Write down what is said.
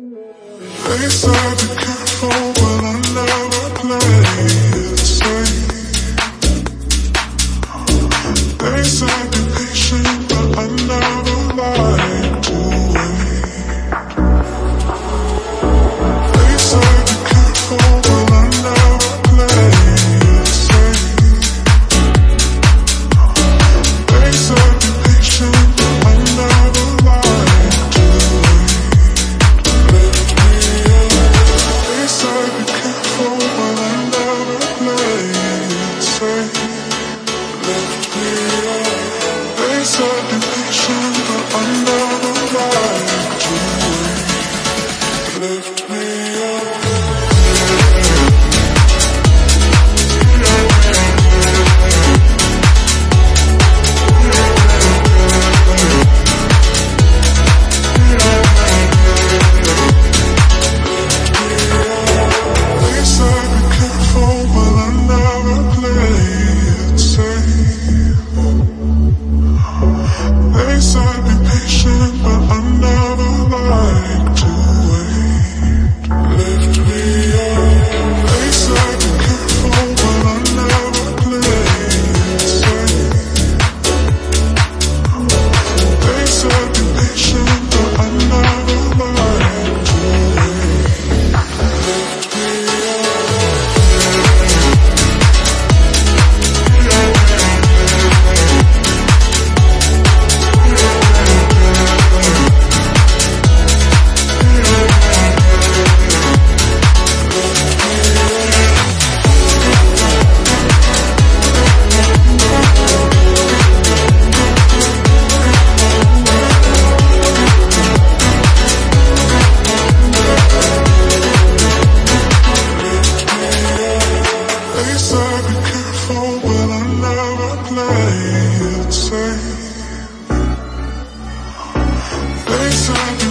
They said be careful, but said attraction, but I'm inside